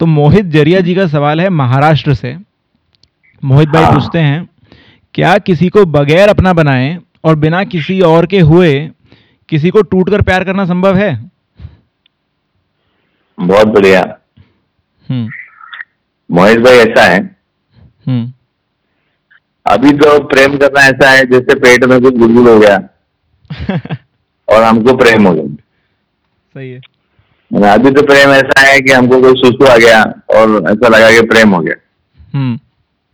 तो मोहित ज़रिया जी का सवाल है महाराष्ट्र से। मोहित भाई हाँ। पूछते हैं क्या किसी को बगैर अपना बनाए और बिना किसी और के हुए किसी को टूट कर प्यार करना संभव है? बहुत बढ़िया। हम्म। मोहित भाई ऐसा है। हम्म। अभी तो प्रेम करना ऐसा है जैसे पेट में कुछ गुड़गुड़ हो गया और हमको प्रेम हो गया। सही है। अभी तो प्रेम ऐसा है कि हमको कोई सुसु आ गया और ऐसा लगा कि प्रेम हो गया। हम्म।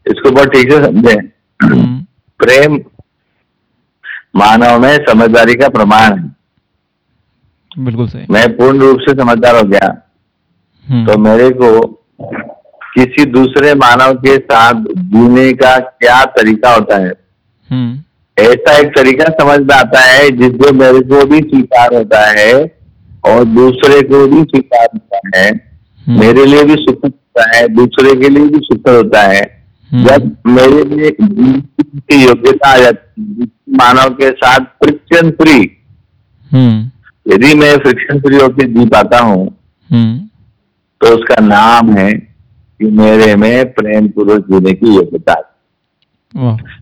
इसको बहुत ठीक से समझे। हम्म। प्रेम मानव में समझदारी का प्रमाण है। बिल्कुल सही। मैं पूर्ण रूप से समझदार हो गया। हम्म। तो मेरे को किसी दूसरे मानव के साथ जीने का क्या तरीका होता है? हम्म। ऐसा एक तरीका समझ में आता है जिससे मेरे को भी स्वीकार होता है और दूसरे को भी स्वीकार होता है। हम्म, मेरे लिए भी सुखद होता है दूसरे के लिए भी सुखद होता है। हम्म, जब मेरे लिए की योग्यता आ जाती मानव के साथ फ्रिक्शन फ्री हम्म। यदि मैं फ्रिक्शन फ्री होकर जी पाता हूँ तो उसका नाम है कि मेरे में प्रेम पूर्वक जीने की योग्यता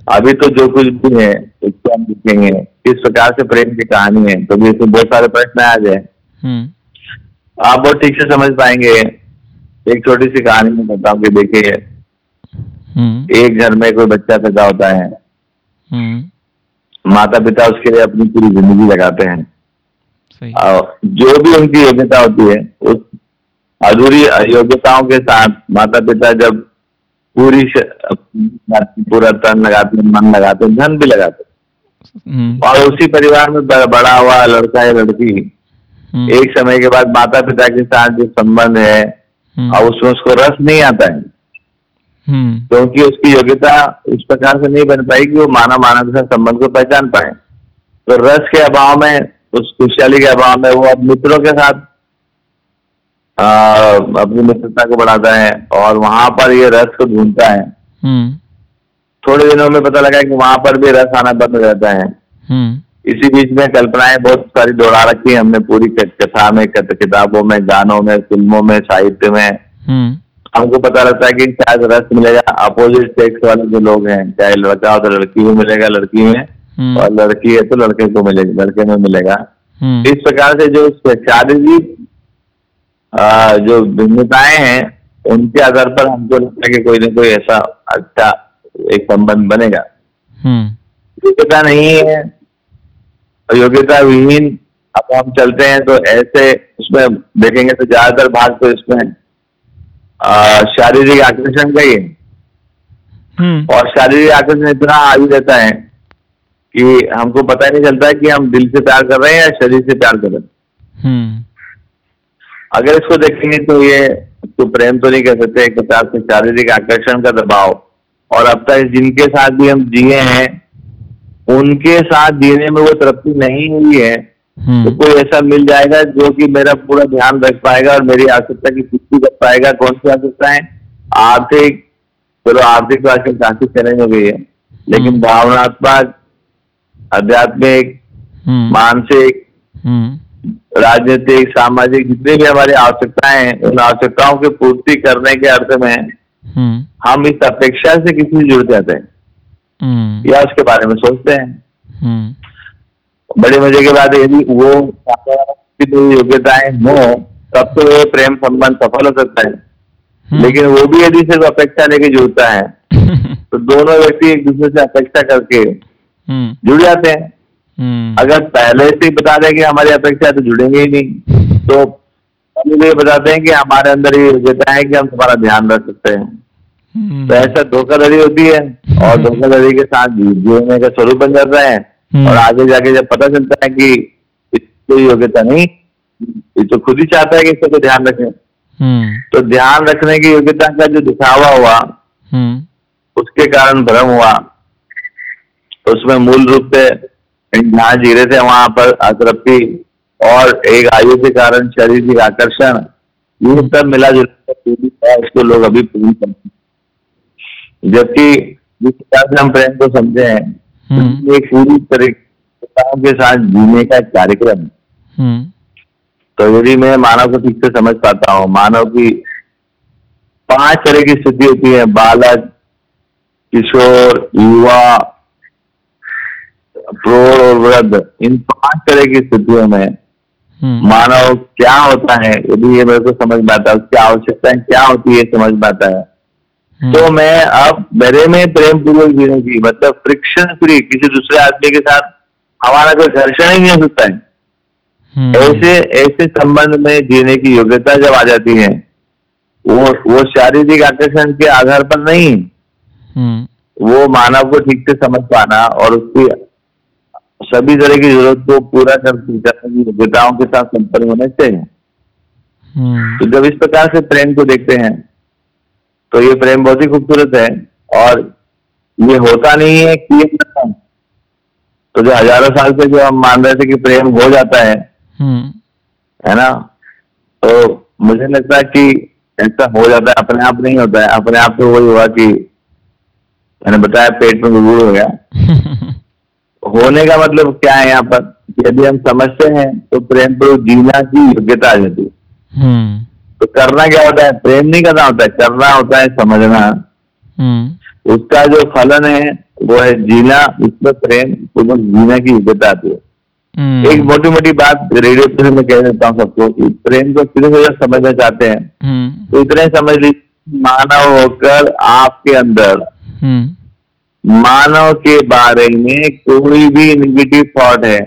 अभी तो जो कुछ भी है उसको हम देखेंगे। किस प्रकार से प्रेम की कहानी है तो भी इसमें बहुत सारे प्रश्न आ जाए आप बहुत ठीक से समझ पाएँगे। एक छोटी सी कहानी में बताऊँ कि देखिए हम्म। एक घर में कोई बच्चा पैदा होता है। हम्म। माता पिता उसके लिए अपनी पूरी ज़िंदगी लगाते हैं। सही। और जो भी उनकी योग्यता होती है उस अधूरी योग्यताओं के साथ माता पिता जब पूरी पूरा तन लगाते हैं मन लगाते हैं धन भी लगाते हैं। हम्म। और उसी परिवार में बड़ा हुआ लड़का या लड़की हम्म, एक समय के बाद माता पिता के साथ जो संबंध है हम्म, और उसमें उसको रस नहीं आता है। हम्म। क्योंकि उसकी योग्यता इस प्रकार से नहीं बन पाई कि वो मानव मानव के साथ संबंध को पहचान पाए। तो रस के अभाव में उस खुशहाली के अभाव में वो अब मित्रों के साथ आ, अपनी मित्रता को बढ़ाता है और वहाँ पर ये रस को ढूंढता है। हम्म। थोड़े दिनों में पता लगा कि वहाँ पर भी रस आना बंद हो जाता है। हम्म। इसी बीच में कल्पनाएँ बहुत सारी दौड़ा रखी हमने पूरी कथा में किताबों में गानों में फ़िल्मों में साहित्य में। हम्म। हमको पता रहता है कि शायद रस मिलेगा अपोजिट सेक्स वाले जो लोग हैं चाहे लड़का हो तो लड़की को मिलेगा लड़की में। हम्म। और लड़की है तो लड़के को मिलेगा लड़के में मिलेगा। हम्म। इस प्रकार से जो शारीरिक जो भिन्नताएँ हैं उनके आधार पर हमको लगता है कि कोई ना कोई ऐसा अच्छा एक संबंध बनेगा। योग्यता नहीं है योग्यता विहीन अब हम चलते हैं तो ऐसे उसमें देखेंगे तो ज़्यादातर भाग तो इसमें शारीरिक आकर्षण का ही है। हम्म। और शारीरिक आकर्षण इतना हावी रहता है कि हमको पता ही नहीं चलता है कि हम दिल से प्यार कर रहे हैं या शरीर से प्यार कर रहे हैं। हम्म। अगर इसको देखेंगे तो ये तो प्रेम तो नहीं कह सकते एक प्रकार से शारीरिक आकर्षण का दबाव। और अब तक जिनके साथ भी हम जिए हैं उनके साथ जीने में वो तृप्ति नहीं हुई है तो हम्म कोई ऐसा मिल जाएगा जो कि मेरा पूरा ध्यान रख पाएगा और मेरी आवश्यकता की पूर्ति कर पाएगा? कौन सी आवश्यकता है आर्थिक चलो आर्थिक तो आजकल काफ़ी चैलेंज हो गई है लेकिन हम्म। भावनात्मक आध्यात्मिक हम्म। मानसिक राजनीतिक सामाजिक जितनी भी हमारी आवश्यकताएँ हैं उन आवश्यकताओं की पूर्ति करने के अर्थ में हम इस अपेक्षा से किसी जुड़ जाते हैं? या उसके बारे में सोचते हैं। हम्म। बड़े मज़े के बाद यदि वो योग्यताएँ हो तब तो ये प्रेम संबंध सफल हो सकता है। हम्म। लेकिन वो भी यदि सिर्फ़ अपेक्षा लेके जुड़ता है तो दोनों व्यक्ति एक दूसरे से अपेक्षा करके हम्म। जुड़ जाते हैं। हम्म। अगर पहले से ही बता दें कि हमारी अपेक्षा तो जुड़ेंगे ही नहीं। तो पहले ये बताते हैं कि हमारे अंदर ये योग्यता है कि हम तुम्हारा ध्यान रख सकते हैं। हम्म तो ऐसा धोखाधड़ी होती है और धोखाधड़ी के साथ जीने का स्वरूप बन जाता है हम्म। और आगे जाके जब पता चलता है कि इसकी योग्यता नहीं ये तो खुद ही चाहता है कि इसको ध्यान रखें। हम्म। तो ध्यान रखने की योग्यता का जो दिखावा हुआ हम्म। उसके कारण भ्रम हुआ। तो उसमें मूल रूप से जहाँ जीरे थे वहाँ पर अतृप्ति और एक आयु के कारण शारीरिक आकर्षण ये सब मिला जुला इसको लोग अभी पूरी करते हैं। जबकि जिस प्रकार से हम प्रेम को समझे हैं हम्म। एक पूरी तरीके के साथ जीने का एक कार्यक्रम। हम्म। तो यदि मैं मानव को ठीक से समझ पाता हूँ मानव की पाँच तरह की स्थिति होती है बालक किशोर युवा प्रौढ़ और वृद्ध इन पाँच तरह की स्थितियों में हम्म। मानव क्या होता है यदि ये मेरे को समझ आता है उसकी आवश्यकताएँ क्या होती है समझ आता है तो मैं अब मेरे में प्रेम पूर्वक जीने की मतलब फ्रिक्शन फ्री किसी दूसरे आदमी के साथ हमारा कोई घर्षण ही नहीं हो सकता है। हम्म, ऐसे ऐसे संबंध में जीने की योग्यता जब आ जाती है वो वो शारीरिक आकर्षण के आधार पर नहीं हम्म, वो मानव को ठीक से समझ पाना और उसकी सभी तरह की ज़रूरत को पूरा कर की योग्यताओं के साथ संपन्न होने चाहिए। हम्म, तो जब इस प्रकार से प्रेम को देखते हैं तो ये प्रेम बहुत ही खूबसूरत है और ये होता नहीं है कि। तो जो हज़ारों साल से जो हम मान रहे थे कि प्रेम हो जाता है हम्म, है ना? तो मुझे लगता है कि ऐसा हो जाता है अपने आप नहीं होता है। अपने आप तो वही हुआ कि मैंने बताया पेट में गुड़ हो गया। होने का मतलब क्या है यहाँ पर? यदि हम समझते हैं तो प्रेम पर जीना की योग्यता आ जाती है। हम्म, तो करना क्या होता है? प्रेम नहीं करना होता है करना होता है समझना। हम्म, उसका जो फलन है वो है जीना। उसमें प्रेम पूर्वक जीना की इज़्ज़त आती है। हम्म, एक मोटी मोटी बात रेडियो पर मैं कह देता हूँ सबको कि प्रेम को सिर्फ़ अगर समझना चाहते हैं? हम्म, तो इतने समझ लीजिए मानव होकर आपके अंदर। मानव के बारे में कोई भी निगेटिव थॉट है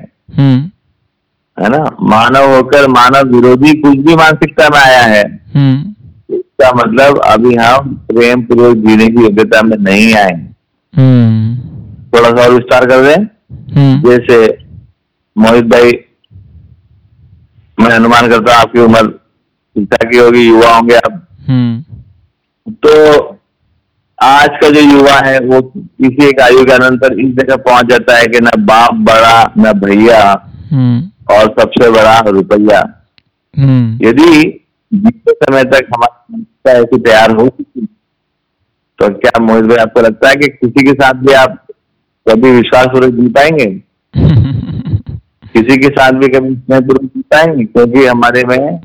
है ना? मानव होकर मानव विरोधी कुछ भी मानसिकता में आया है। हम्म, इसका मतलब अभी हम प्रेम पूर्वक जीने की योग्यता में नहीं आए। हम्म, थोड़ा सा और विस्तार कर दें। हम्म, जैसे मोहित भाई मैं अनुमान करता हूँ आपकी उम्र पिता की होगी युवा होंगे आप। तो आज का जो युवा है वो किसी एक आयु के अनंतर इस जगह पहुँच जाता है कि न बाप बड़ा न भैया। और सबसे बड़ा रुपया। हम्म, यदि बीते समय तक हमारी ऐसी तैयार हो चुकी तो क्या मोहित भाई आपको लगता है कि किसी के साथ भी आप कभी विश्वास पूर्वक जी पाएँगे? किसी के साथ भी कभी स्नेहपूर्वक जी पाएँगे? क्योंकि हमारे में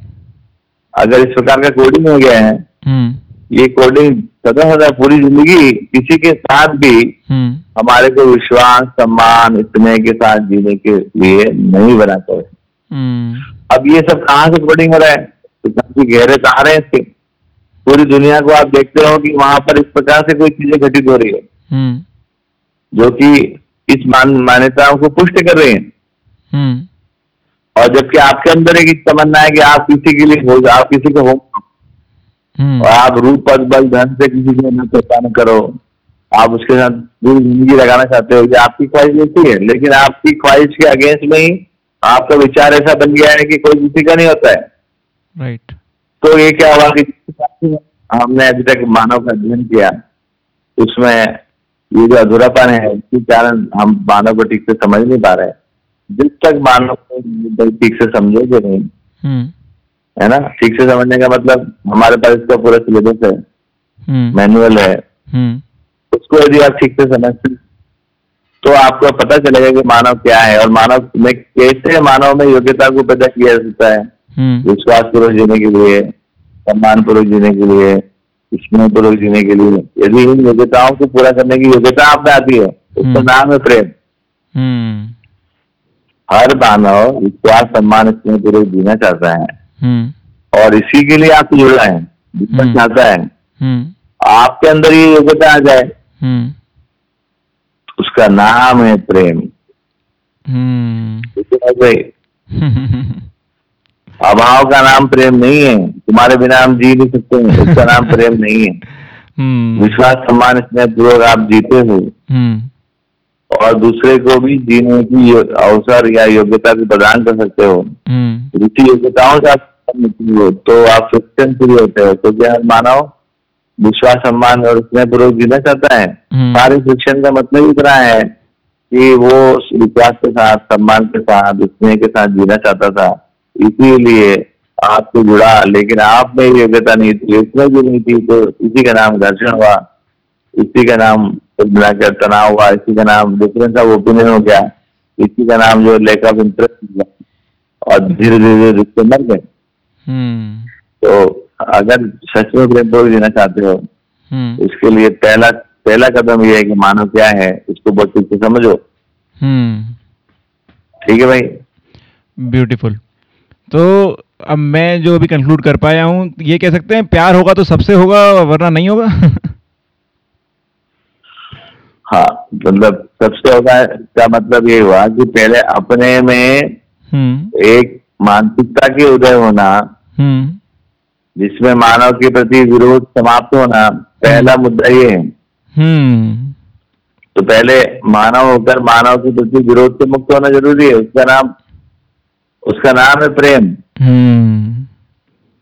अगर इस प्रकार का कोडिंग हो गया है हम्म, ये कोडिंग सदा सदा पूरी ज़िंदगी किसी के साथ भी हम्म, हमारे को विश्वास सम्मान स्नेह के साथ जीने के लिए नहीं बनाता है। हम्म, अब ये सब कहाँ से कोडिंग हो रहा है? तो काफ़ी गहरे तार है इसके। पूरी दुनिया को आप देखते हो कि वहाँ पर इस प्रकार से कोई चीज़ें घटित हो रही है। हम्म, जो कि इस मान मान्यताओं को पुष्ट कर रही है। और जबकि आपके अंदर एक तमन्ना है कि आप किसी के लिए हो आप किसी को हो और आप रूप पद बल धन से किसी को न पहचान करो। आप उसके साथ पूरी ज़िंदगी लगाना चाहते हो ये आपकी ख्वाहिश होती है लेकिन आपकी ख्वाहिश के अगेंस्ट में ही आपका विचार ऐसा बन गया है कि कोई किसी का नहीं होता है। राइट तो ये क्या हुआ कि हमने अभी तक मानव का अध्ययन किया। उसमें ये जो अधूरापन है इसके कारण हम मानव को ठीक से समझ नहीं पा रहे। जब तक मानव को ठीक से समझोगे नहीं हम्म, है ना? ठीक से समझने का मतलब हमारे पास इसका पूरा सिलेबस है। हम्म, मैनुअल है। हम्म, उसको यदि आप ठीक से समझते तो आपको पता चलेगा कि मानव क्या है और मानव में कैसे मानव में योग्यता को पैदा किया जा सकता है। हम्म, विश्वास पूर्वक जीने के लिए सम्मान पूर्वक जीने के लिए स्नेह पूर्वक जीने के लिए। यदि इन योग्यताओं को पूरा करने की योग्यता आप में आती है उसका हम्म। नाम है प्रेम। हम्म, हर मानव विश्वास सम्मान स्नेह पूर्वक जीना चाहता है। हम्म, और इसी के लिए आपसे जुड़ा है जीना हम्म। चाहता है। हम्म, आपके अंदर ये योग्यता आ जाए हम्म, उसका नाम है प्रेम। हम्म, है अभाव का नाम प्रेम नहीं है तुम्हारे बिना हम जी नहीं सकते हैं उसका नाम प्रेम नहीं है। हम्म, विश्वास सम्मान स्नेह पूर्वक आप जीते हो। हम्म, और दूसरे को भी जीने की अवसर या योग्यता भी प्रदान कर सकते हो। हम्म, इसी योग्यताओं से आप हो तो आप फ्रिक्शन फ्री होते हो। क्योंकि हर मानव विश्वास सम्मान और स्नेह पूर्वक जीना चाहता है? हम्म, सारे फ्रिक्शन का मतलब इतना है कि वो विश्वास के साथ सम्मान के साथ स्नेह के साथ जीना चाहता था। इसीलिए आपसे जुड़ा लेकिन आप में योग्यता नहीं थी उसमें भी नहीं थी तो इसी का नाम घर्षण हुआ। इसी का नाम मिलाकर तनाव हुआ। इसी का नाम डिफरेंस ऑफ़ ओपिनियन हो गया। इसी का नाम जो लैक ऑफ़ इंटरेस्ट हुआ। और धीरे धीरे रिश्ते मर गए। हम्म, तो अगर सच में प्रेम पूर्वक जीना चाहते हो हम्म। उसके लिए पहला पहला कदम ये है कि मानव क्या है इसको बहुत से समझो। हम्म। ठीक है भाई? ब्यूटीफुल तो अब मैं जो अभी कंक्लूड कर पाया हूँ ये कह सकते हैं प्यार होगा तो सबसे होगा वरना नहीं होगा? हाँ मतलब सबसे होगा का मतलब ये हुआ कि पहले अपने में हम्म। एक मानसिकता के उदय होना हम्म जिसमें मानव के प्रति विरोध समाप्त होना पहला मुद्दा ये है। हम्म। तो पहले मानव होकर मानव के प्रति विरोध से मुक्त होना ज़रूरी है। उसका नाम उसका नाम है प्रेम। हम्म।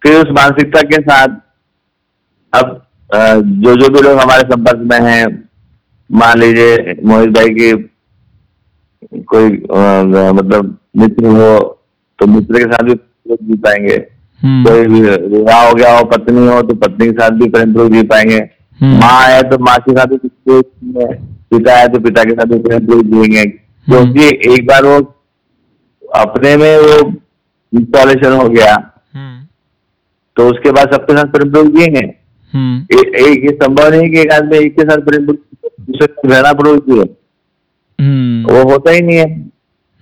फिर उस मानसिकता के साथ अब जो जो भी लोग हमारे संपर्क में हैं मान लीजिए मोहित भाई की कोई मतलब मित्र हो तो मित्र के साथ भी जी पाएँगे। हम्म कोई विवाह हो गया हो पत्नी हो तो पत्नी के साथ भी प्रेम पूर्वक जी पाएँगे। हम्म। माँ है तो माँ के साथ भी। पिता है तो पिता के साथ भी प्रेम पूर्वक जिएँगे। क्योंकि एक बार वो अपने में वो इंस्टॉलेशन हो गया। हम्म। तो उसके बाद सबके साथ प्रेम पूर्वक हम्म। एक ये संभव नहीं कि एक आदमी एक के साथ प्रेम पूर्वक घृणा पूर्वक जिए हम्म। वो होता ही नहीं है।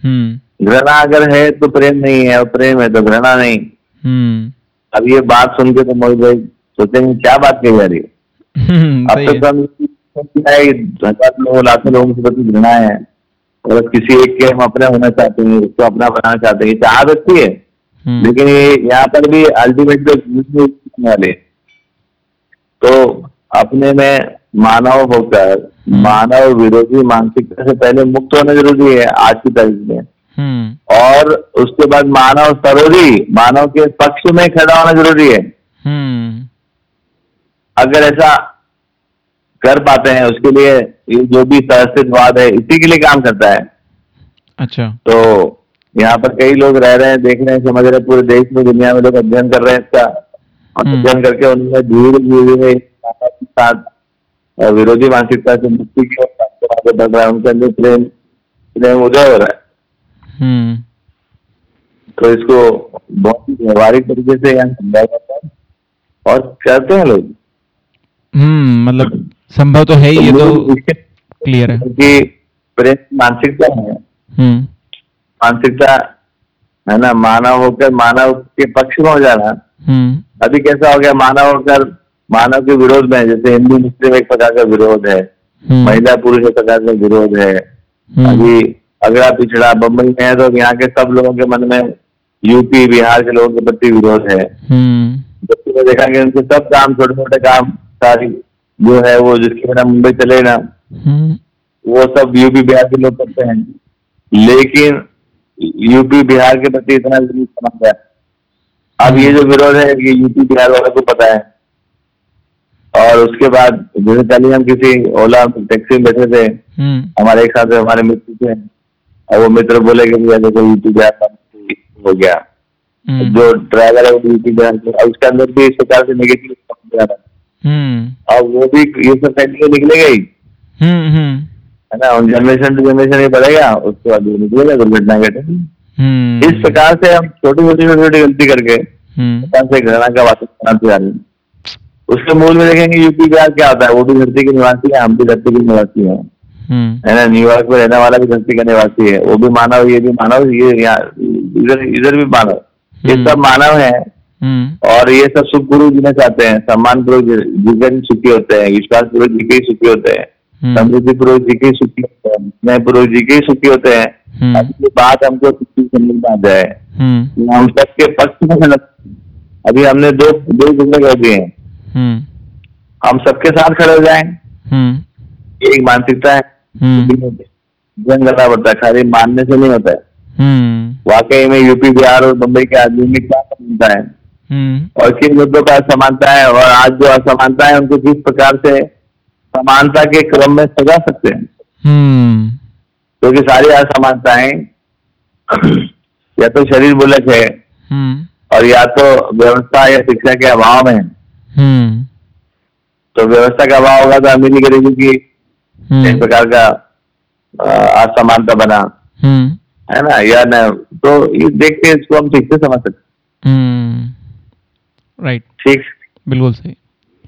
हम्म। घृणा अगर है तो प्रेम नहीं है और प्रेम है तो घृणा नहीं। हम्म अब ये बात सुन के तो मोहित भाई सोचेंगे क्या बात कही जा रही है। हम्म, अब तो कम हज़ार लोगों लाखों लोगों के प्रति घृणा है और किसी एक के हम अपने होना चाहते हैं उसको अपना बनाना चाहते हैं। ये चाहत अच्छी है हम्म। लेकिन ये यहाँ पर भी अल्टीमेटली वाले तो अपने में मानव होकर मानव विरोधी मानसिकता से पहले मुक्त होना ज़रूरी है आज की तारीख में। हम्म और उसके बाद मानव सरोधी मानव के पक्ष में खड़ा होना ज़रूरी है। हम्म। अगर ऐसा कर पाते हैं उसके लिए ये जो भी सहस्तित्ववाद है इसी के लिए काम करता है। अच्छा। तो यहाँ पर कई लोग रह रहे हैं देख रहे हैं समझ रहे हैं पूरे देश में दुनिया में लोग अध्ययन कर रहे हैं इसका। और हम्म। अध्ययन करके उनमें धीरे धीरे साथ विरोधी मानसिकता से मुक्ति की ओर आगे बढ़ रहा है उनके अंदर प्रेम प्रेम उदय हो। रहा है हम्म तो इसको बहुत ही व्यवहारिक तरीके से यहाँ समझाया जाता है। और करते हैं लोग। हम्म मतलब संभव तो है ही ये तो क्लियर है। कि प्रेम मानसिकता है। हम्म। मानसिकता है ना मानव होकर मानव के पक्ष में हो जाना। हम्म। अभी कैसा हो गया मानव होकर मानव के विरोध में जैसे हिंदू मुस्लिम एक प्रकार का विरोध है। हम्म। महिला पुरुष एक प्रकार का विरोध है। हम्म, अभी अगला पिछड़ा बम्बई में है तो यहाँ के सब लोगों के मन में यूपी बिहार के लोगों के प्रति विरोध है। मैं देखा कि उनके सब काम छोटे छोटे काम सारी जो है वो जिसके बिना मुंबई चले ना हम्म। वो सब यूपी बिहार के लोग करते हैं। लेकिन यूपी बिहार के प्रति इतना समझ गया अब ये जो विरोध है ये यूपी बिहार वालों को पता है। और उसके बाद जैसे कल ही हम किसी ओला टैक्सी में बैठे थे हम्म। हमारे एक साथ हमारे मित्र थे और वो मित्र बोले कि भैया देखो यूपी बिहार का हो गया। हम्म। जो ड्राइवर है वो यूपी बिहार के और उसके अंदर भी इस प्रकार से नेगेटिव रहा है। हम्म। अब वो भी ये सब फैक्ट्री निकलेगा ही है ना? जनरेशन टू जनरेशन ये बढ़ेगा उसके बाद वो निकलेगा दुर्घटना घटेगी हम्म। इस प्रकार से हम छोटी छोटी छोटी छोटी गलती करके से घृणा का वातावरण बनाते जा रहे हैं। उसके मूल में देखेंगे यूपी बिहार क्या होता है? वो भी धरती के निवासी है हम भी धरती के निवासी हैं। है ना न्यूयॉर्क में रहने वाला भी धरती का निवासी है। वो भी मानव ये भी मानव ये इधर इधर भी मानव। ये हम्म। सब मानव है। हम्म। और ये सब सुख पूर्वक जीना चाहते हैं। सम्मान पूर्वक जीकर ही सुखी होते हैं। विश्वास पूर्वक जी के ही सुखी होते हैं। हम्म। समृद्धि पूर्वक जी के सुखी होते हैं। स्नेह पूर्वक जी के ही सुखी होते हैं। हम्म। ये बात हमको समझ में आ जाए हम्म। हम सबके पक्ष में अभी हमने दो दो जुमले कह दिए हैं। हम्म। हम सबके साथ खड़े हो जाएँ। हम्म। एक मानसिकता है। हम्म। करना पड़ता है खाली मानने से नहीं होता है। हम्म। वाकई में यूपी बिहार और मुंबई के आदमी में क्या समानता है? हम्म। और किन मुद्दों का असमानता है? और आज जो असमानता है उनको किस प्रकार से समानता के क्रम में सजा सकते हैं? हम्म। क्योंकि सारी असमानताएँ या तो शरीर बुलक है और या तो व्यवस्था या शिक्षा के अभाव में है। तो व्यवस्था का अभाव होगा तो अमीरी गरीबी की एक हम्म प्रकार का असमानता बना। हम्म। है ना? या न? तो ये देख के इसको हम ठीक से समझ सकते हम्म। राइट ठीक। बिल्कुल सही।